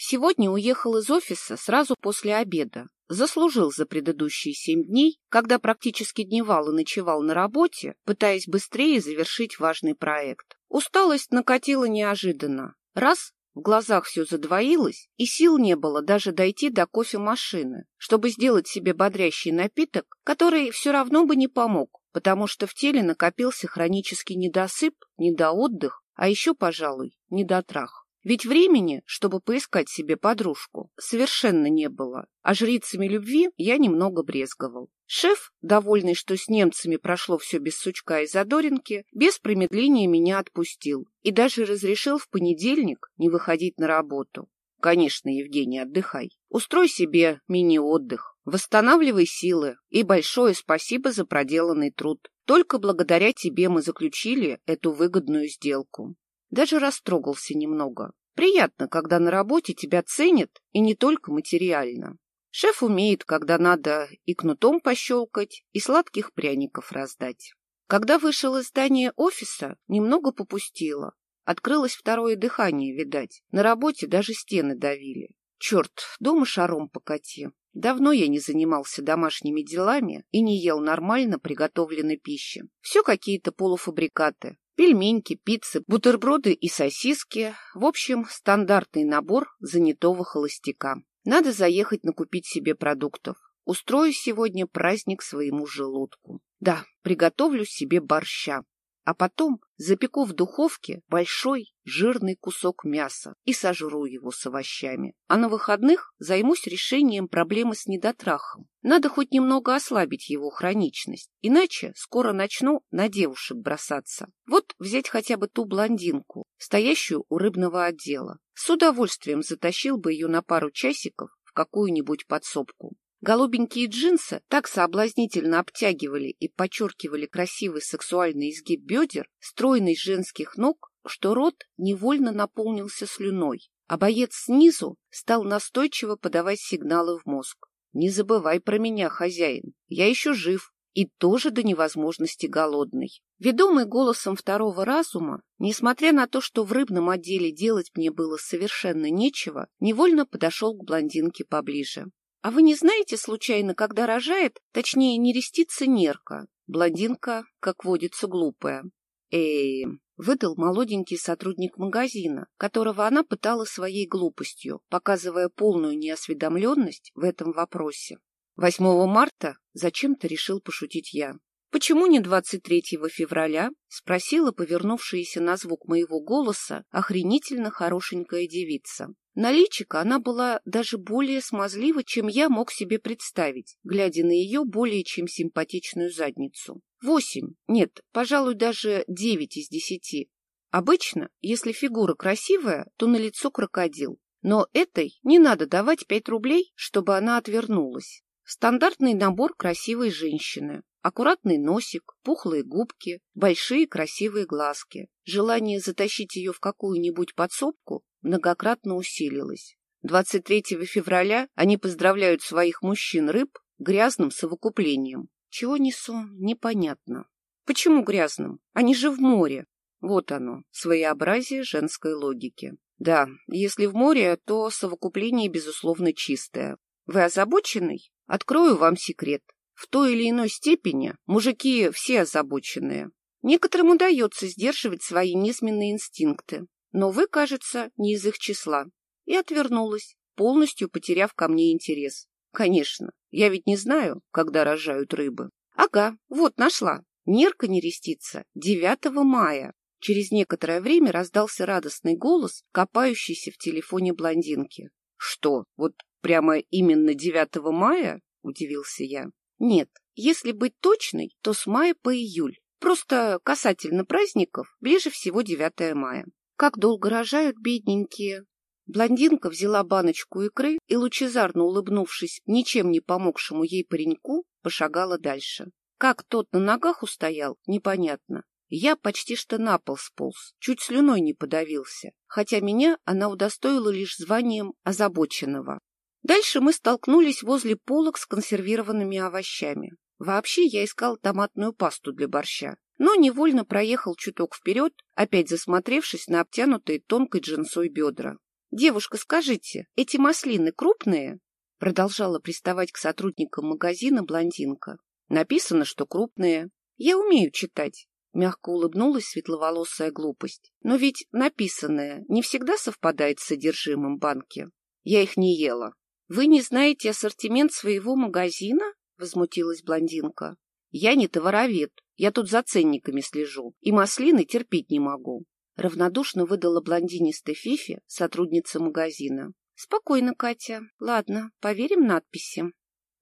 Сегодня уехал из офиса сразу после обеда. Заслужил за предыдущие семь дней, когда практически дневал и ночевал на работе, пытаясь быстрее завершить важный проект. Усталость накатила неожиданно. Раз в глазах все задвоилось, и сил не было даже дойти до кофемашины, чтобы сделать себе бодрящий напиток, который все равно бы не помог, потому что в теле накопился хронический недосып, недоотдых, а еще, пожалуй, недотрах. Ведь времени, чтобы поискать себе подружку, совершенно не было, а жрицами любви я немного брезговал. Шеф, довольный, что с немцами прошло все без сучка и задоринки, без промедления меня отпустил и даже разрешил в понедельник не выходить на работу. Конечно, Евгений, отдыхай. Устрой себе мини-отдых, восстанавливай силы и большое спасибо за проделанный труд. Только благодаря тебе мы заключили эту выгодную сделку. Даже растрогался немного. Приятно, когда на работе тебя ценят, и не только материально. Шеф умеет, когда надо и кнутом пощелкать, и сладких пряников раздать. Когда вышел из здания офиса, немного попустило. Открылось второе дыхание, видать. На работе даже стены давили. Черт, дома шаром покати. Давно я не занимался домашними делами и не ел нормально приготовленной пищи. Все какие-то полуфабрикаты. Пельменьки, пиццы, бутерброды и сосиски. В общем, стандартный набор занятого холостяка. Надо заехать накупить себе продуктов. Устрою сегодня праздник своему желудку. Да, приготовлю себе борща а потом запеку в духовке большой жирный кусок мяса и сожру его с овощами. А на выходных займусь решением проблемы с недотрахом. Надо хоть немного ослабить его хроничность, иначе скоро начну на девушек бросаться. Вот взять хотя бы ту блондинку, стоящую у рыбного отдела. С удовольствием затащил бы ее на пару часиков в какую-нибудь подсобку. Голубенькие джинсы так соблазнительно обтягивали и подчеркивали красивый сексуальный изгиб бедер, стройность женских ног, что рот невольно наполнился слюной, а боец снизу стал настойчиво подавать сигналы в мозг. «Не забывай про меня, хозяин, я еще жив и тоже до невозможности голодный». Ведомый голосом второго разума, несмотря на то, что в рыбном отделе делать мне было совершенно нечего, невольно подошел к блондинке поближе. А вы не знаете, случайно, когда рожает, точнее, не рестится нерка? Блондинка, как водится, глупая. э выдал молоденький сотрудник магазина, которого она пытала своей глупостью, показывая полную неосведомленность в этом вопросе. 8 марта зачем-то решил пошутить я. «Почему не 23 февраля?» — спросила повернувшаяся на звук моего голоса охренительно хорошенькая девица. На она была даже более смазлива, чем я мог себе представить, глядя на ее более чем симпатичную задницу. Восемь, нет, пожалуй, даже девять из десяти. Обычно, если фигура красивая, то на лицо крокодил. Но этой не надо давать пять рублей, чтобы она отвернулась. Стандартный набор красивой женщины. Аккуратный носик, пухлые губки, большие красивые глазки. Желание затащить ее в какую-нибудь подсобку многократно усилилось. 23 февраля они поздравляют своих мужчин-рыб грязным совокуплением. Чего несу, непонятно. Почему грязным? Они же в море. Вот оно, своеобразие женской логики. Да, если в море, то совокупление, безусловно, чистое. Вы озабоченный? Открою вам секрет. В той или иной степени мужики все озабоченные. Некоторым удается сдерживать свои низменные инстинкты, но вы, кажется, не из их числа. И отвернулась, полностью потеряв ко мне интерес. Конечно, я ведь не знаю, когда рожают рыбы. Ага, вот нашла. Нерка не рестится 9 мая. Через некоторое время раздался радостный голос, копающийся в телефоне блондинки. Что, вот прямо именно 9 мая? Удивился я. Нет, если быть точной, то с мая по июль. Просто касательно праздников, ближе всего 9 мая. Как долго рожают бедненькие. Блондинка взяла баночку икры и, лучезарно улыбнувшись ничем не помогшему ей пареньку, пошагала дальше. Как тот на ногах устоял, непонятно. Я почти что на пол сполз, чуть слюной не подавился, хотя меня она удостоила лишь званием озабоченного. Дальше мы столкнулись возле полок с консервированными овощами. Вообще я искал томатную пасту для борща, но невольно проехал чуток вперед, опять засмотревшись на обтянутые тонкой джинсой бедра. Девушка, скажите, эти маслины крупные? Продолжала приставать к сотрудникам магазина блондинка. Написано, что крупные. Я умею читать. Мягко улыбнулась светловолосая глупость. Но ведь написанное не всегда совпадает с содержимым банки. Я их не ела. Вы не знаете ассортимент своего магазина? Возмутилась блондинка. Я не товаровед. Я тут за ценниками слежу. И маслины терпеть не могу. Равнодушно выдала блондинистой Фифи, сотрудница магазина. Спокойно, Катя. Ладно, поверим надписи.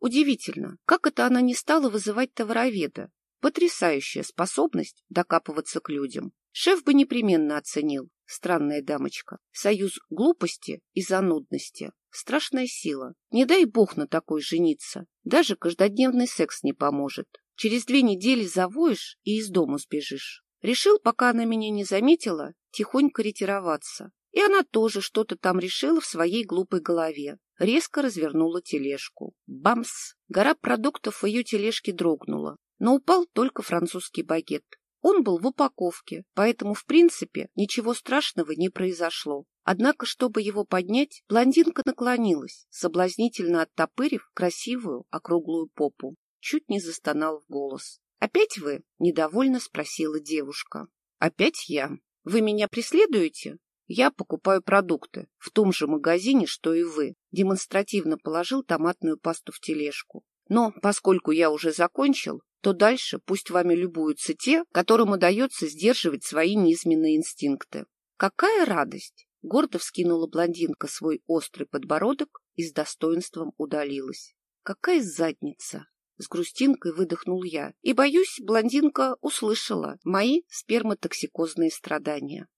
Удивительно, как это она не стала вызывать товароведа. Потрясающая способность докапываться к людям. Шеф бы непременно оценил. Странная дамочка. Союз глупости и занудности. Страшная сила. Не дай бог на такой жениться. Даже каждодневный секс не поможет. Через две недели завоешь и из дома сбежишь. Решил, пока она меня не заметила, тихонько ретироваться. И она тоже что-то там решила в своей глупой голове. Резко развернула тележку. Бамс! Гора продуктов в ее тележке дрогнула, но упал только французский багет. Он был в упаковке, поэтому, в принципе, ничего страшного не произошло. Однако, чтобы его поднять, блондинка наклонилась, соблазнительно оттопырив красивую округлую попу. Чуть не застонал в голос. «Опять вы?» — недовольно спросила девушка. «Опять я. Вы меня преследуете?» «Я покупаю продукты в том же магазине, что и вы», — демонстративно положил томатную пасту в тележку. «Но поскольку я уже закончил, то дальше пусть вами любуются те, которым удается сдерживать свои низменные инстинкты». «Какая радость!» — гордо вскинула блондинка свой острый подбородок и с достоинством удалилась. «Какая задница!» С грустинкой выдохнул я, и, боюсь, блондинка услышала мои сперматоксикозные страдания.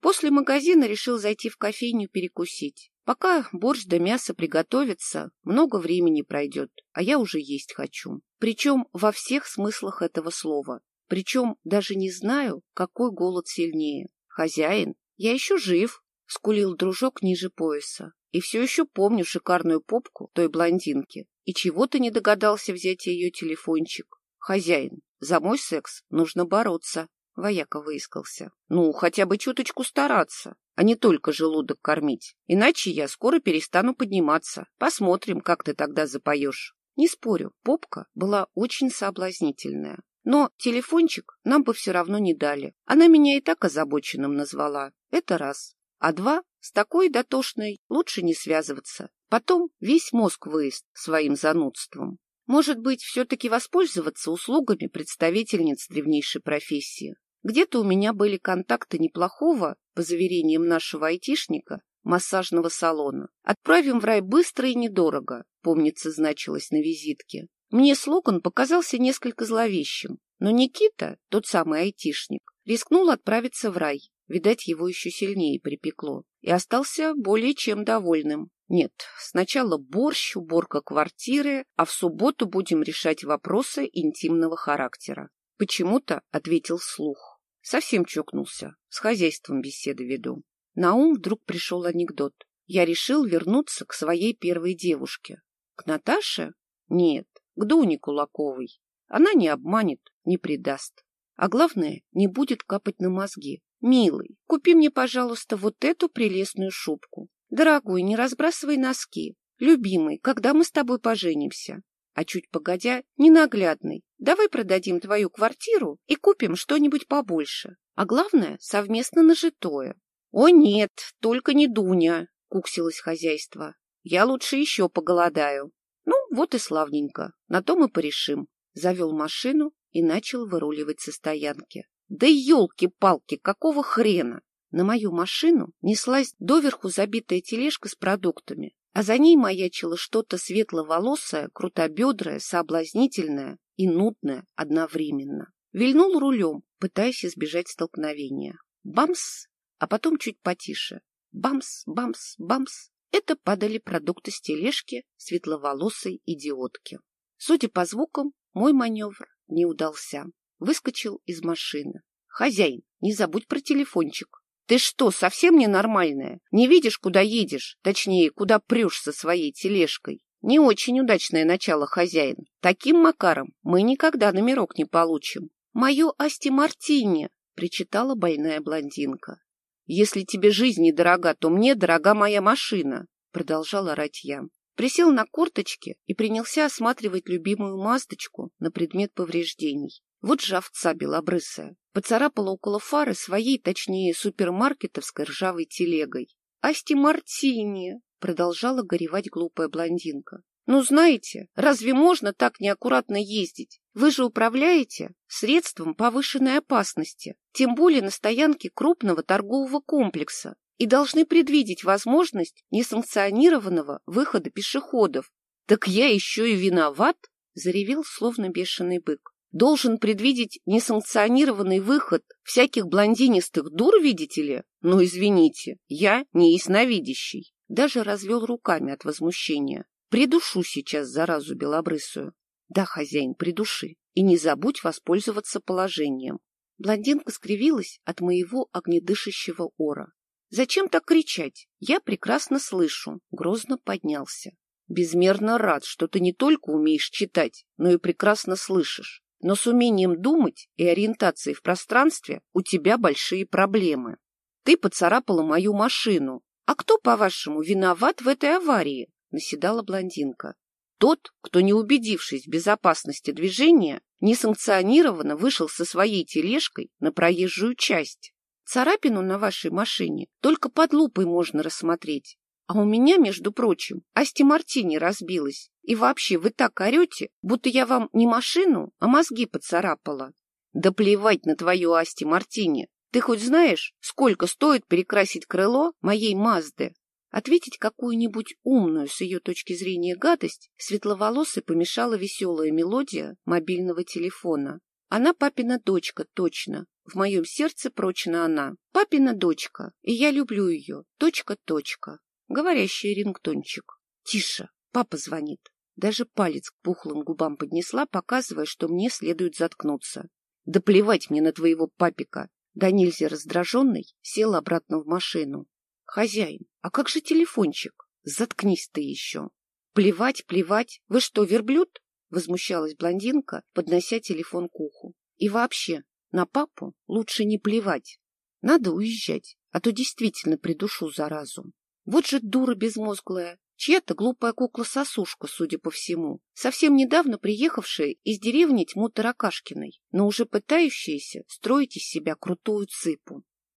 После магазина решил зайти в кофейню перекусить. Пока борщ да мясо приготовятся, много времени пройдет, а я уже есть хочу. Причем во всех смыслах этого слова. Причем даже не знаю, какой голод сильнее. Хозяин, я еще жив, скулил дружок ниже пояса. И все еще помню шикарную попку той блондинки. И чего ты не догадался взять ее телефончик? Хозяин, за мой секс нужно бороться. Вояка выискался. Ну, хотя бы чуточку стараться, а не только желудок кормить. Иначе я скоро перестану подниматься. Посмотрим, как ты тогда запоешь. Не спорю, попка была очень соблазнительная. Но телефончик нам бы все равно не дали. Она меня и так озабоченным назвала. Это раз. А два, с такой дотошной лучше не связываться. Потом весь мозг выезд своим занудством. Может быть, все-таки воспользоваться услугами представительниц древнейшей профессии. Где-то у меня были контакты неплохого, по заверениям нашего айтишника, массажного салона. Отправим в рай быстро и недорого, помнится, значилось на визитке. Мне слоган показался несколько зловещим, но Никита, тот самый айтишник, рискнул отправиться в рай, Видать, его еще сильнее припекло. И остался более чем довольным. Нет, сначала борщ, уборка квартиры, а в субботу будем решать вопросы интимного характера. Почему-то ответил слух. Совсем чокнулся. С хозяйством беседы веду. На ум вдруг пришел анекдот. Я решил вернуться к своей первой девушке. К Наташе? Нет, к Дуне Кулаковой. Она не обманет, не предаст. А главное, не будет капать на мозги. «Милый, купи мне, пожалуйста, вот эту прелестную шубку. Дорогой, не разбрасывай носки. Любимый, когда мы с тобой поженимся?» А чуть погодя, ненаглядный. Давай продадим твою квартиру и купим что-нибудь побольше. А главное, совместно нажитое. О нет, только не Дуня, куксилось хозяйство. Я лучше еще поголодаю. Ну, вот и славненько. На то мы порешим. Завел машину и начал выруливать со стоянки. Да елки-палки, какого хрена? На мою машину неслась доверху забитая тележка с продуктами, а за ней маячило что-то светловолосое, крутобедрое, соблазнительное и нудное одновременно. Вильнул рулем, пытаясь избежать столкновения. Бамс, а потом чуть потише. Бамс, бамс, бамс. Это падали продукты с тележки светловолосой идиотки. Судя по звукам, мой маневр не удался. Выскочил из машины. «Хозяин, не забудь про телефончик. Ты что, совсем ненормальная? Не видишь, куда едешь? Точнее, куда прешь со своей тележкой? Не очень удачное начало, хозяин. Таким макаром мы никогда номерок не получим. Мое Асти Мартини!» — причитала больная блондинка. Если тебе жизнь недорога, то мне дорога моя машина, продолжал орать я. Присел на корточки и принялся осматривать любимую масточку на предмет повреждений. Вот же овца белобрысая. Поцарапала около фары своей, точнее, супермаркетовской ржавой телегой. «Асти Мартини!» — продолжала горевать глупая блондинка. «Ну, знаете, разве можно так неаккуратно ездить? Вы же управляете средством повышенной опасности, тем более на стоянке крупного торгового комплекса, и должны предвидеть возможность несанкционированного выхода пешеходов. Так я еще и виноват?» — заревел словно бешеный бык должен предвидеть несанкционированный выход всяких блондинистых дур, видите ли? Ну, извините, я не ясновидящий. Даже развел руками от возмущения. Придушу сейчас заразу белобрысую. Да, хозяин, придуши. И не забудь воспользоваться положением. Блондинка скривилась от моего огнедышащего ора. Зачем так кричать? Я прекрасно слышу. Грозно поднялся. Безмерно рад, что ты не только умеешь читать, но и прекрасно слышишь. Но с умением думать и ориентацией в пространстве у тебя большие проблемы. Ты поцарапала мою машину. А кто, по-вашему, виноват в этой аварии? Наседала блондинка. Тот, кто, не убедившись в безопасности движения, несанкционированно вышел со своей тележкой на проезжую часть. Царапину на вашей машине только под лупой можно рассмотреть. А у меня, между прочим, Асти Мартини разбилась. И вообще, вы так орете, будто я вам не машину, а мозги поцарапала. Да плевать на твою Асти Мартини. Ты хоть знаешь, сколько стоит перекрасить крыло моей Мазды? Ответить какую-нибудь умную с ее точки зрения гадость светловолосой помешала веселая мелодия мобильного телефона. Она папина дочка, точно. В моем сердце прочна она. Папина дочка, и я люблю ее. Точка-точка. Говорящий рингтончик. Тише, папа звонит. Даже палец к пухлым губам поднесла, показывая, что мне следует заткнуться. Да плевать мне на твоего папика. Да нельзя раздраженный сел обратно в машину. Хозяин, а как же телефончик? Заткнись ты еще. Плевать, плевать. Вы что, верблюд? Возмущалась блондинка, поднося телефон к уху. И вообще, на папу лучше не плевать. Надо уезжать, а то действительно придушу заразу. Вот же дура безмозглая, чья-то глупая кукла-сосушка, судя по всему, совсем недавно приехавшая из деревни Тьму Таракашкиной, но уже пытающаяся строить из себя крутую цыпу.